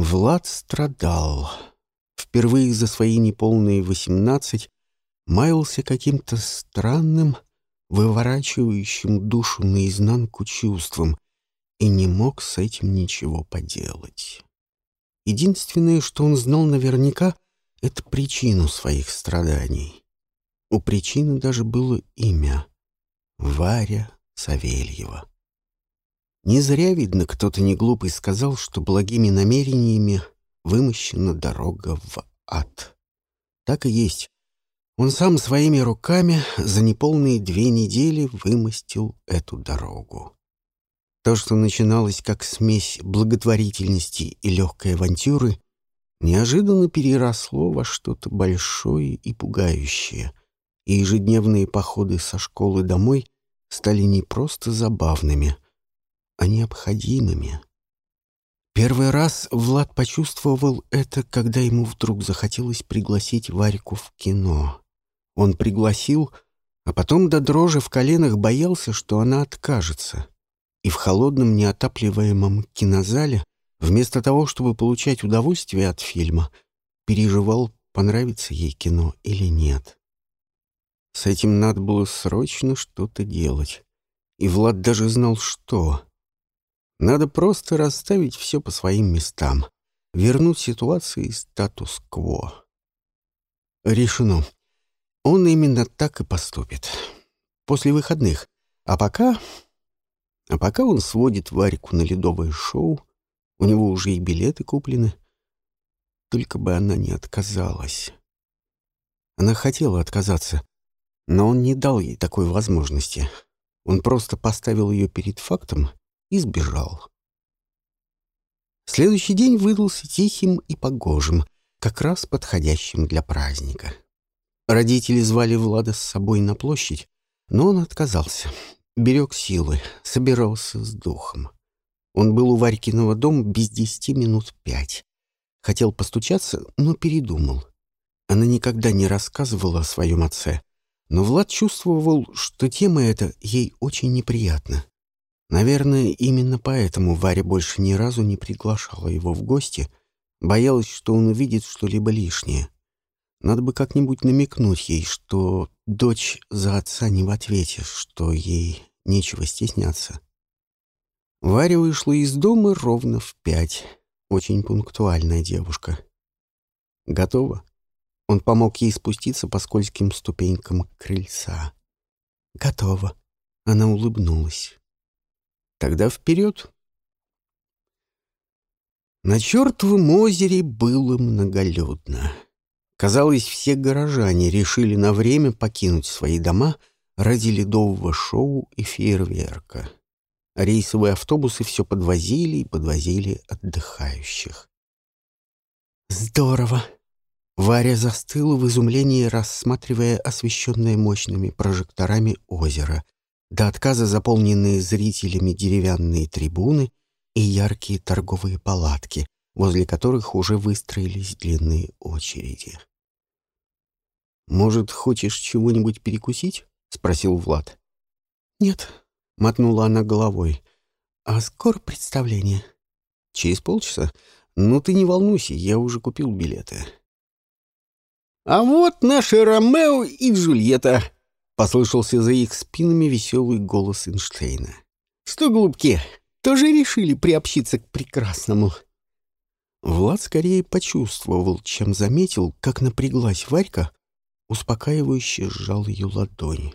Влад страдал. Впервые за свои неполные восемнадцать маялся каким-то странным, выворачивающим душу наизнанку чувством и не мог с этим ничего поделать. Единственное, что он знал наверняка, — это причину своих страданий. У причины даже было имя — Варя Савельева. Не зря, видно, кто-то неглупый сказал, что благими намерениями вымощена дорога в ад. Так и есть. Он сам своими руками за неполные две недели вымостил эту дорогу. То, что начиналось как смесь благотворительности и легкой авантюры, неожиданно переросло во что-то большое и пугающее, и ежедневные походы со школы домой стали не просто забавными, а необходимыми. Первый раз Влад почувствовал это, когда ему вдруг захотелось пригласить Варьку в кино. Он пригласил, а потом до дрожи в коленах боялся, что она откажется — и в холодном неотапливаемом кинозале, вместо того, чтобы получать удовольствие от фильма, переживал, понравится ей кино или нет. С этим надо было срочно что-то делать. И Влад даже знал, что. Надо просто расставить все по своим местам, вернуть ситуации статус-кво. Решено. Он именно так и поступит. После выходных. А пока а пока он сводит Варику на ледовое шоу, у него уже и билеты куплены. Только бы она не отказалась. Она хотела отказаться, но он не дал ей такой возможности. Он просто поставил ее перед фактом и сбежал. Следующий день выдался тихим и погожим, как раз подходящим для праздника. Родители звали Влада с собой на площадь, но он отказался — берег силы, собирался с духом. Он был у Варькиного дома без десяти минут пять. Хотел постучаться, но передумал. Она никогда не рассказывала о своем отце, но Влад чувствовал, что тема эта ей очень неприятна. Наверное, именно поэтому Варя больше ни разу не приглашала его в гости, боялась, что он увидит что-либо лишнее. Надо бы как-нибудь намекнуть ей, что дочь за отца не в ответе, что ей нечего стесняться. Варя вышла из дома ровно в пять. Очень пунктуальная девушка. Готова? Он помог ей спуститься по скользким ступенькам крыльца. Готова. Она улыбнулась. Тогда вперед. На чертовом озере было многолюдно. Казалось, все горожане решили на время покинуть свои дома ради ледового шоу и фейерверка. Рейсовые автобусы все подвозили и подвозили отдыхающих. «Здорово!» Варя застыла в изумлении, рассматривая освещенное мощными прожекторами озеро, до отказа заполненные зрителями деревянные трибуны и яркие торговые палатки, возле которых уже выстроились длинные очереди. «Может, хочешь чего-нибудь перекусить?» — спросил Влад. «Нет», — мотнула она головой. «А скоро представление?» «Через полчаса? Ну ты не волнуйся, я уже купил билеты». «А вот наши Ромео и Джульетта!» — послышался за их спинами веселый голос Эйнштейна. «Что, голубки, тоже решили приобщиться к прекрасному?» Влад скорее почувствовал, чем заметил, как напряглась Варька, успокаивающе сжал ее ладонь.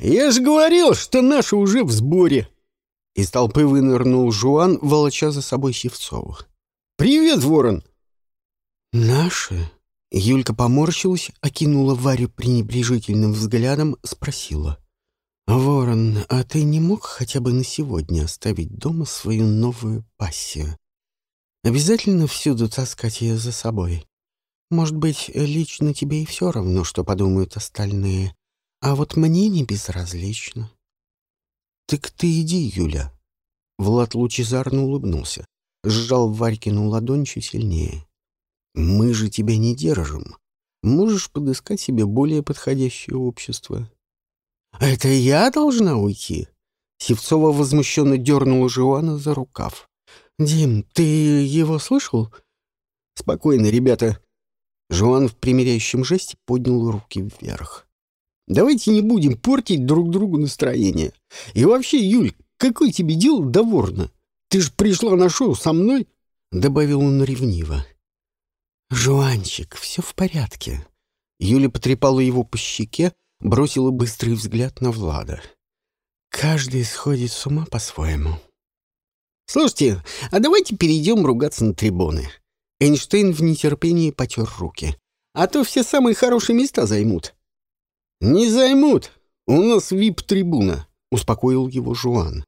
«Я же говорил, что наши уже в сборе!» Из толпы вынырнул Жуан, волоча за собой Севцовых. «Привет, Ворон!» «Наши?» Юлька поморщилась, окинула Варю пренебрежительным взглядом, спросила. «Ворон, а ты не мог хотя бы на сегодня оставить дома свою новую пассию? Обязательно всюду таскать ее за собой?» Может быть, лично тебе и все равно, что подумают остальные, а вот мне не безразлично. Так ты иди, Юля. Влад лучезарно улыбнулся, сжал Варькину ладонь чуть сильнее. Мы же тебя не держим. Можешь подыскать себе более подходящее общество. Это я должна уйти? Севцова возмущенно дернула Жуана за рукав. «Дим, ты его слышал?» «Спокойно, ребята». Жуан в примиряющем жесте поднял руки вверх. «Давайте не будем портить друг другу настроение. И вообще, Юль, какое тебе дело до ворна? Ты же пришла на шоу со мной?» Добавил он ревниво. «Жуанчик, все в порядке». Юля потрепала его по щеке, бросила быстрый взгляд на Влада. «Каждый сходит с ума по-своему». «Слушайте, а давайте перейдем ругаться на трибуны». Эйнштейн в нетерпении потер руки. «А то все самые хорошие места займут». «Не займут. У нас вип-трибуна», — успокоил его Жуан.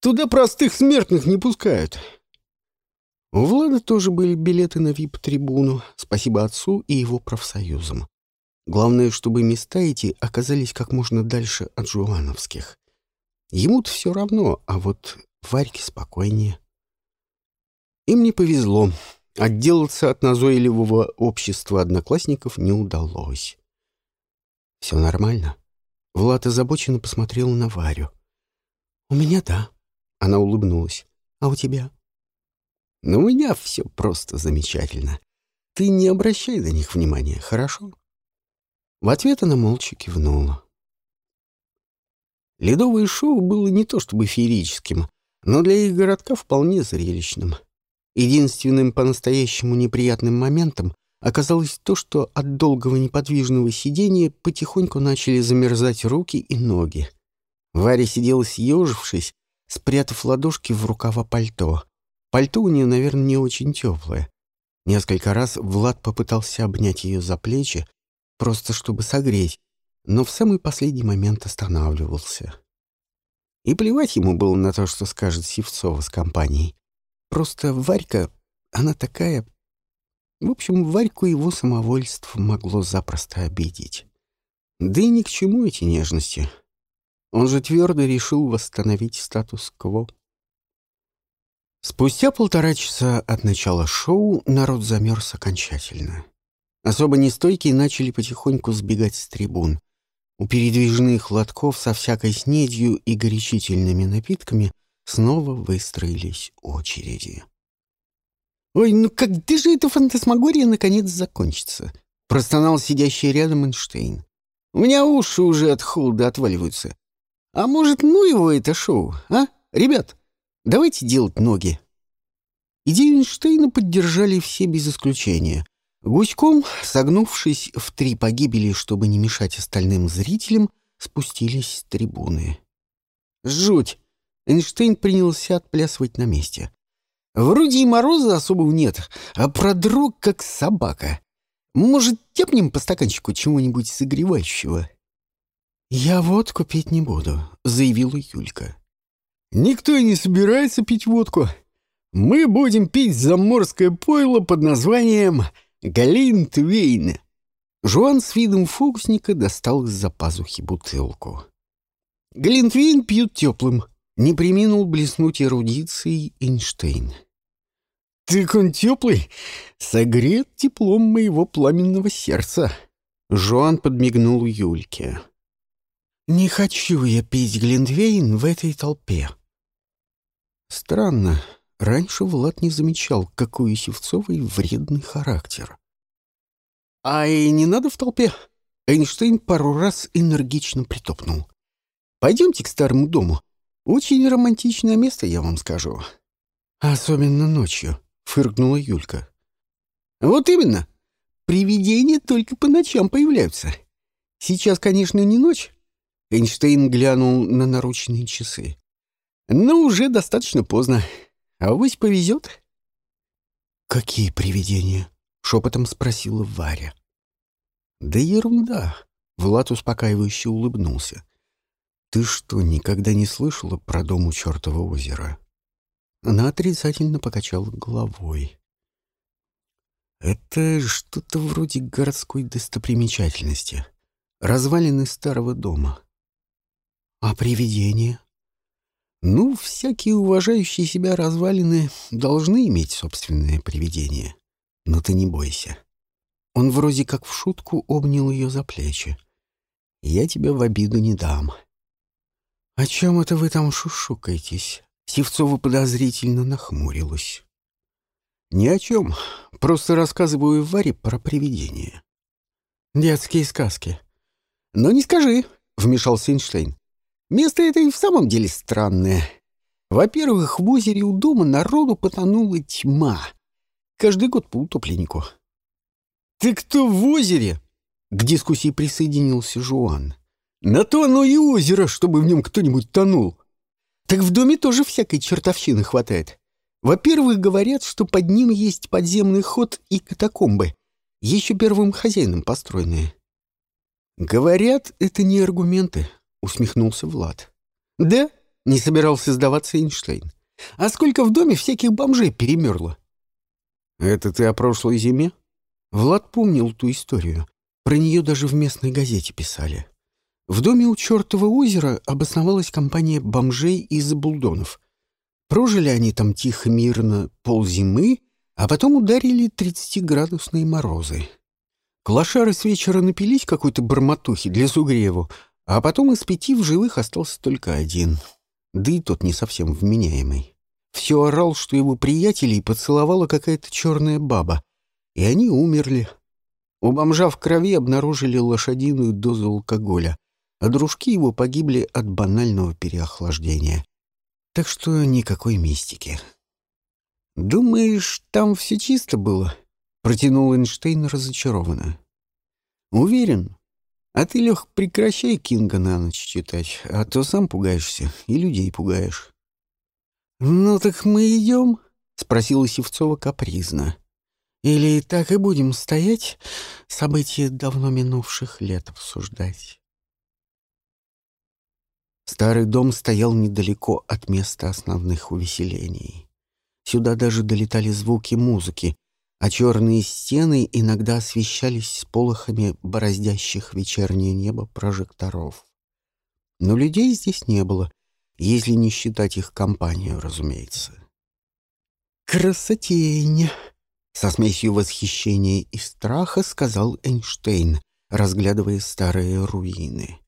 «Туда простых смертных не пускают». У Влада тоже были билеты на вип-трибуну, спасибо отцу и его профсоюзам. Главное, чтобы места эти оказались как можно дальше от жуановских. Ему-то все равно, а вот Варьке спокойнее. Им не повезло. Отделаться от назойливого общества одноклассников не удалось. «Все нормально?» Влад озабоченно посмотрел на Варю. «У меня да». Она улыбнулась. «А у тебя?» «Ну, у меня все просто замечательно. Ты не обращай на них внимания, хорошо?» В ответ она молча кивнула. Ледовое шоу было не то чтобы феерическим, но для их городка вполне зрелищным. Единственным по-настоящему неприятным моментом оказалось то, что от долгого неподвижного сидения потихоньку начали замерзать руки и ноги. Варя сидела съежившись, спрятав ладошки в рукава пальто. Пальто у нее, наверное, не очень теплое. Несколько раз Влад попытался обнять ее за плечи, просто чтобы согреть, но в самый последний момент останавливался. И плевать ему было на то, что скажет Севцова с компанией. Просто Варька, она такая... В общем, Варьку его самовольство могло запросто обидеть. Да и ни к чему эти нежности. Он же твердо решил восстановить статус-кво. Спустя полтора часа от начала шоу народ замерз окончательно. Особо нестойкие начали потихоньку сбегать с трибун. У передвижных лотков со всякой снедью и горячительными напитками снова выстроились очереди. «Ой, ну когда же эта фантасмагория наконец закончится?» — простонал сидящий рядом Эйнштейн. «У меня уши уже от холода отваливаются. А может, ну его это шоу, а? Ребят, давайте делать ноги». Идею Эйнштейна поддержали все без исключения. Гуськом, согнувшись в три погибели, чтобы не мешать остальным зрителям, спустились с трибуны. «Жуть!» Эйнштейн принялся отплясывать на месте. «Вроде и мороза особого нет, а продрог как собака. Может, тепнем по стаканчику чего-нибудь согревающего?» «Я водку пить не буду», — заявила Юлька. «Никто и не собирается пить водку. Мы будем пить заморское пойло под названием Галинтвейн!» Жуан с видом фокусника достал из-за пазухи бутылку. «Глинтвейн пьют теплым», — не приминул блеснуть эрудицией Эйнштейн. «Так он теплый, согрет теплом моего пламенного сердца». Жуан подмигнул Юльке. «Не хочу я пить Глинтвейн в этой толпе». Странно, Раньше Влад не замечал, какой у Севцовой вредный характер. «А и не надо в толпе!» Эйнштейн пару раз энергично притопнул. «Пойдемте к старому дому. Очень романтичное место, я вам скажу». «Особенно ночью», — фыркнула Юлька. «Вот именно. Привидения только по ночам появляются. Сейчас, конечно, не ночь». Эйнштейн глянул на наручные часы. «Но уже достаточно поздно. А Авось повезет. «Какие привидения?» — шепотом спросила Варя. «Да ерунда!» — Влад успокаивающе улыбнулся. «Ты что, никогда не слышала про дом у чертова озера?» Она отрицательно покачала головой. «Это что-то вроде городской достопримечательности. Развалины старого дома». «А привидения?» Ну, всякие уважающие себя развалины должны иметь собственное привидение. Но ты не бойся. Он вроде как в шутку обнял ее за плечи. Я тебя в обиду не дам. — О чем это вы там шушукаетесь? Севцова подозрительно нахмурилась. «Ни о чем. Просто рассказываю Варе про привидения». «Детские сказки». «Но не скажи», — вмешался Эйнштейн. «Место это и в самом деле странное. Во-первых, в озере у дома народу потонула тьма. Каждый год по утопленнику». «Ты кто в озере?» К дискуссии присоединился Жуан. «На то оно и озеро, чтобы в нем кто-нибудь тонул. Так в доме тоже всякой чертовщины хватает. Во-первых, говорят, что под ним есть подземный ход и катакомбы, еще первым хозяином построенные. «Говорят, это не аргументы», — усмехнулся Влад. «Да?» — не собирался сдаваться Эйнштейн. «А сколько в доме всяких бомжей перемерло?» «Это ты о прошлой зиме?» Влад помнил ту историю. Про нее даже в местной газете писали. В доме у чертова озера обосновалась компания бомжей из булдонов. Прожили они там тихо, мирно ползимы, а потом ударили 30-градусные морозы. Клашары с вечера напились какой-то бормотухи для сугреву, а потом из пяти в живых остался только один. Да и тот не совсем вменяемый. Все орал, что его приятелей поцеловала какая-то черная баба, и они умерли. У бомжа в крови обнаружили лошадиную дозу алкоголя, а дружки его погибли от банального переохлаждения. Так что никакой мистики. «Думаешь, там все чисто было?» — протянул Эйнштейн разочарованно. «Уверен. А ты, Лех, прекращай Кинга на ночь читать, а то сам пугаешься и людей пугаешь». «Ну так мы идем?» — спросила Севцова капризно. «Или так и будем стоять, события давно минувших лет обсуждать?» Старый дом стоял недалеко от места основных увеселений. Сюда даже долетали звуки музыки, а черные стены иногда освещались сполохами бороздящих вечернее небо прожекторов. Но людей здесь не было, если не считать их компанию, разумеется. «Красотень!» — со смесью восхищения и страха сказал Эйнштейн, разглядывая старые руины.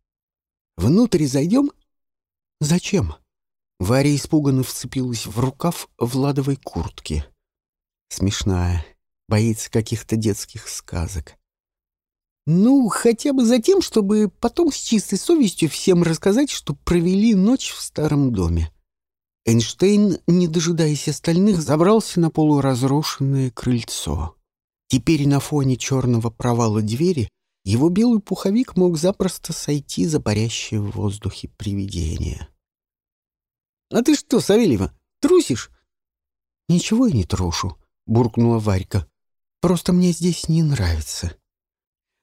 «Внутрь зайдем?» «Зачем?» Варя испуганно вцепилась в рукав Владовой куртки. Смешная, боится каких-то детских сказок. «Ну, хотя бы за тем, чтобы потом с чистой совестью всем рассказать, что провели ночь в старом доме». Эйнштейн, не дожидаясь остальных, забрался на полуразрушенное крыльцо. Теперь на фоне черного провала двери его белый пуховик мог запросто сойти за парящее в воздухе привидение. «А ты что, Савельева, трусишь?» «Ничего я не трушу», — буркнула Варька. «Просто мне здесь не нравится».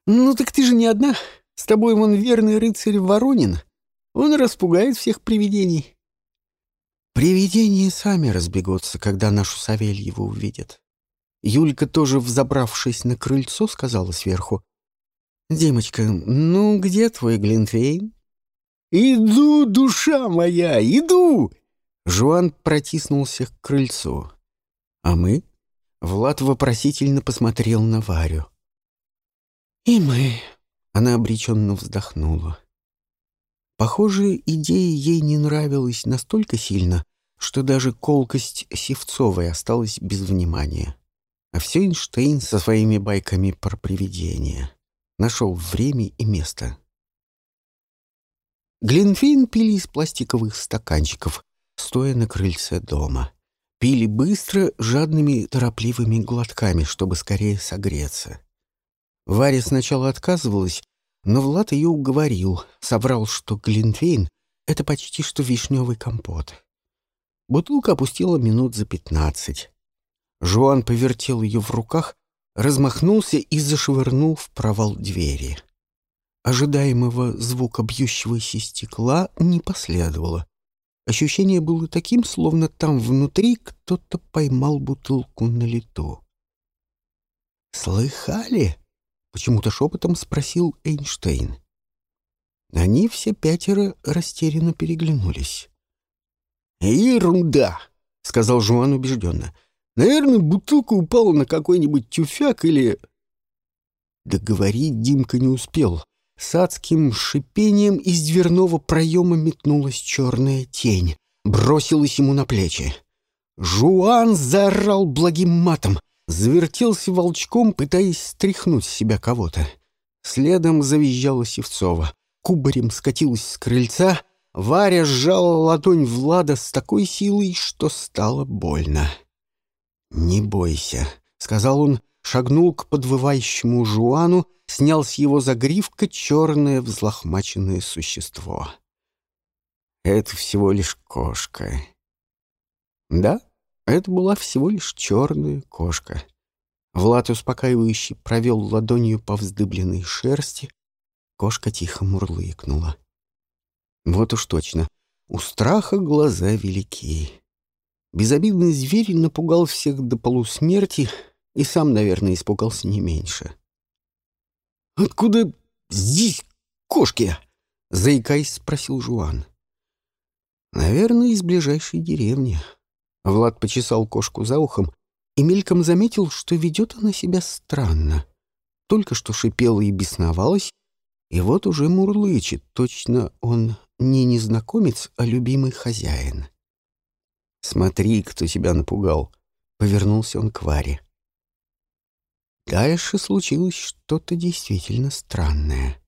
«Ну так ты же не одна. С тобой вон верный рыцарь Воронин. Он распугает всех привидений». «Привидения сами разбегутся, когда нашу Савельеву увидят». Юлька, тоже взобравшись на крыльцо, сказала сверху. «Димочка, ну где твой Глинтвейн?» «Иду, душа моя, иду!» Жуан протиснулся к крыльцу. «А мы?» Влад вопросительно посмотрел на Варю. «И мы...» Она обреченно вздохнула. Похоже, идея ей не нравилась настолько сильно, что даже колкость Севцовой осталась без внимания. А все Эйнштейн со своими байками про привидения. Нашел время и место. Глинфейн пили из пластиковых стаканчиков, стоя на крыльце дома. Пили быстро, жадными, торопливыми глотками, чтобы скорее согреться. Варя сначала отказывалась, но Влад ее уговорил, соврал, что Глинфейн — это почти что вишневый компот. Бутылка опустила минут за пятнадцать. Жуан повертел ее в руках, размахнулся и зашвырнул в провал двери. Ожидаемого звука бьющегося стекла не последовало. Ощущение было таким, словно там внутри кто-то поймал бутылку на лету. «Слыхали?» — почему-то шепотом спросил Эйнштейн. Они все пятеро растерянно переглянулись. «Ерунда!» — сказал Жуан убежденно. «Наверное, бутылка упала на какой-нибудь тюфяк или...» Договорить Димка не успел. С адским шипением из дверного проема метнулась черная тень. бросилась ему на плечи. Жуан заорал благим матом, завертелся волчком, пытаясь стряхнуть с себя кого-то. Следом завизжала Севцова. Кубарем скатилась с крыльца. Варя сжала ладонь Влада с такой силой, что стало больно. «Не бойся», — сказал он, шагнул к подвывающему Жуану, снял с его загривка черное взлохмаченное существо. «Это всего лишь кошка». Да, это была всего лишь черная кошка. Влад успокаивающе провел ладонью по вздыбленной шерсти. Кошка тихо мурлыкнула. Вот уж точно, у страха глаза велики. Безобидный зверь напугал всех до полусмерти и сам, наверное, испугался не меньше. «Откуда здесь кошки?» — заикаясь, спросил Жуан. «Наверное, из ближайшей деревни». Влад почесал кошку за ухом и мельком заметил, что ведет она себя странно. Только что шипела и бесновалась, и вот уже мурлычет, точно он не незнакомец, а любимый хозяин. «Смотри, кто тебя напугал!» — повернулся он к Варе. Дальше случилось что-то действительно странное.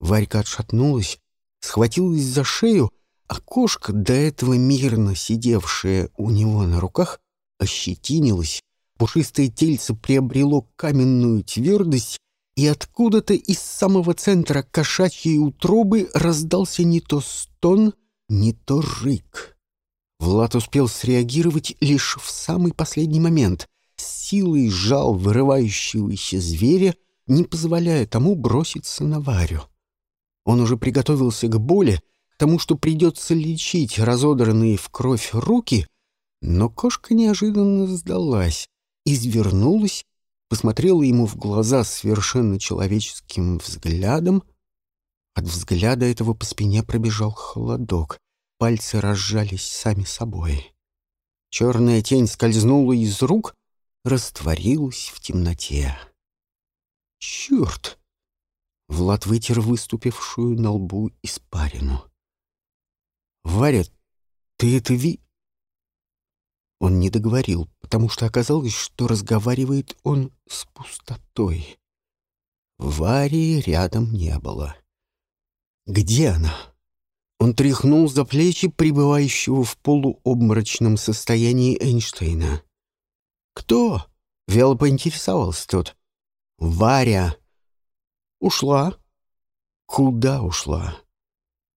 Варька отшатнулась, схватилась за шею, а кошка, до этого мирно сидевшая у него на руках, ощетинилась, пушистое тельце приобрело каменную твердость, и откуда-то из самого центра кошачьей утробы раздался не то стон, не то рык. Влад успел среагировать лишь в самый последний момент, силой сжал вырывающегося зверя, не позволяя тому броситься на Варю. Он уже приготовился к боли, тому, что придется лечить разодранные в кровь руки, но кошка неожиданно сдалась, извернулась, посмотрела ему в глаза совершенно человеческим взглядом. От взгляда этого по спине пробежал холодок, пальцы разжались сами собой. Черная тень скользнула из рук, растворилась в темноте. «Черт!» Влад вытер выступившую на лбу испарину. «Варя, ты это ви...» Он не договорил, потому что оказалось, что разговаривает он с пустотой. Вари рядом не было. «Где она?» Он тряхнул за плечи пребывающего в полуобморочном состоянии Эйнштейна. «Кто?» — вяло поинтересовался тот. «Варя». «Ушла». «Куда ушла?»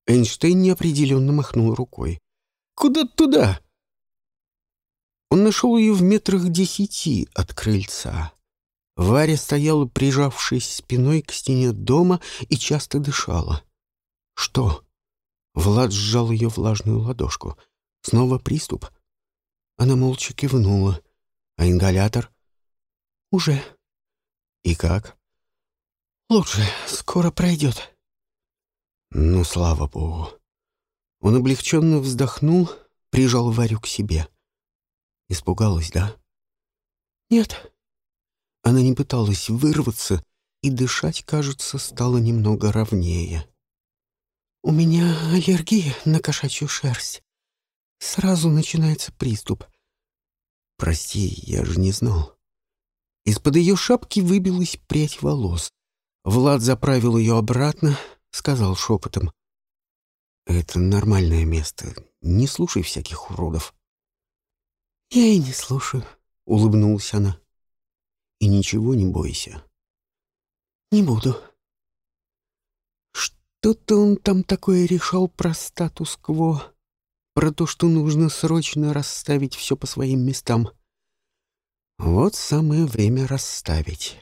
Эйнштейн неопределенно махнул рукой. «Куда туда?» Он нашел ее в метрах десяти от крыльца. Варя стояла, прижавшись спиной к стене дома, и часто дышала. «Что?» Влад сжал ее влажную ладошку. «Снова приступ?» Она молча кивнула. «А ингалятор?» «Уже». «И как?» «Лучше. Скоро пройдет». «Ну, слава богу». Он облегченно вздохнул, прижал Варю к себе. Испугалась, да? Нет. Она не пыталась вырваться, и дышать, кажется, стало немного ровнее. У меня аллергия на кошачью шерсть. Сразу начинается приступ. Прости, я же не знал. Из-под ее шапки выбилась прядь волос. Влад заправил ее обратно, сказал шепотом. «Это нормальное место. Не слушай всяких уродов». «Я и не слушаю», — улыбнулась она. «И ничего не бойся». «Не буду». Что-то он там такое решал про статус-кво, про то, что нужно срочно расставить все по своим местам. Вот самое время расставить.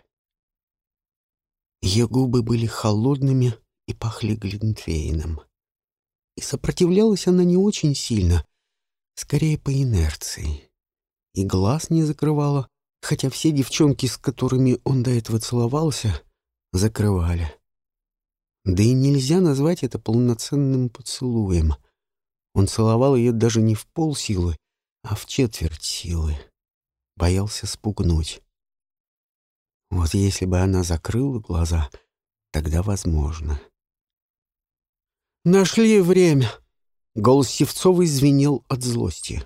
Ее губы были холодными и пахли глинтвейном. И сопротивлялась она не очень сильно, скорее по инерции и глаз не закрывала, хотя все девчонки, с которыми он до этого целовался, закрывали. Да и нельзя назвать это полноценным поцелуем. Он целовал ее даже не в полсилы, а в четверть силы. Боялся спугнуть. Вот если бы она закрыла глаза, тогда возможно. «Нашли время!» Голос Севцовой звенел от злости.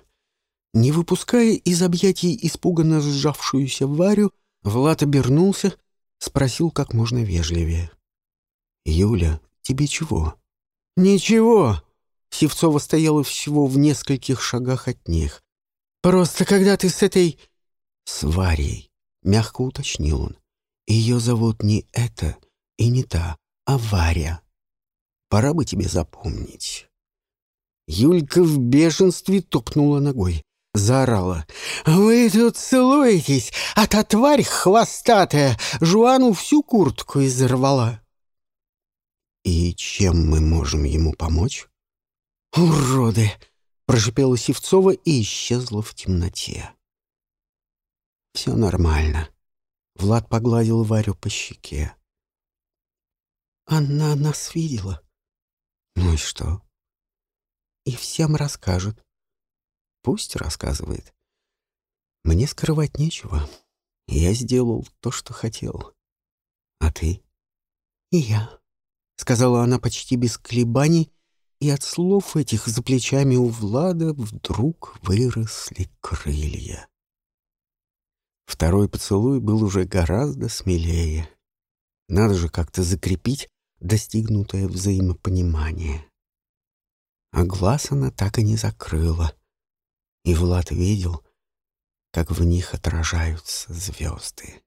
Не выпуская из объятий испуганно сжавшуюся Варю, Влад обернулся, спросил как можно вежливее. «Юля, тебе чего?» «Ничего!» Севцова стояла всего в нескольких шагах от них. «Просто когда ты с этой...» «С Варей», — мягко уточнил он. «Ее зовут не это и не та, а Варя. Пора бы тебе запомнить». Юлька в бешенстве топнула ногой. Заорала. «Вы тут целуетесь, а та тварь хвостатая Жуану всю куртку изорвала». «И чем мы можем ему помочь?» «Уроды!» — прошипела Севцова и исчезла в темноте. «Все нормально». Влад погладил Варю по щеке. «Она нас видела». «Ну и что?» «И всем расскажет». «Пусть рассказывает. Мне скрывать нечего. Я сделал то, что хотел. А ты?» «И я», — сказала она почти без колебаний, и от слов этих за плечами у Влада вдруг выросли крылья. Второй поцелуй был уже гораздо смелее. Надо же как-то закрепить достигнутое взаимопонимание. А глаз она так и не закрыла, и Влад видел, как в них отражаются звезды.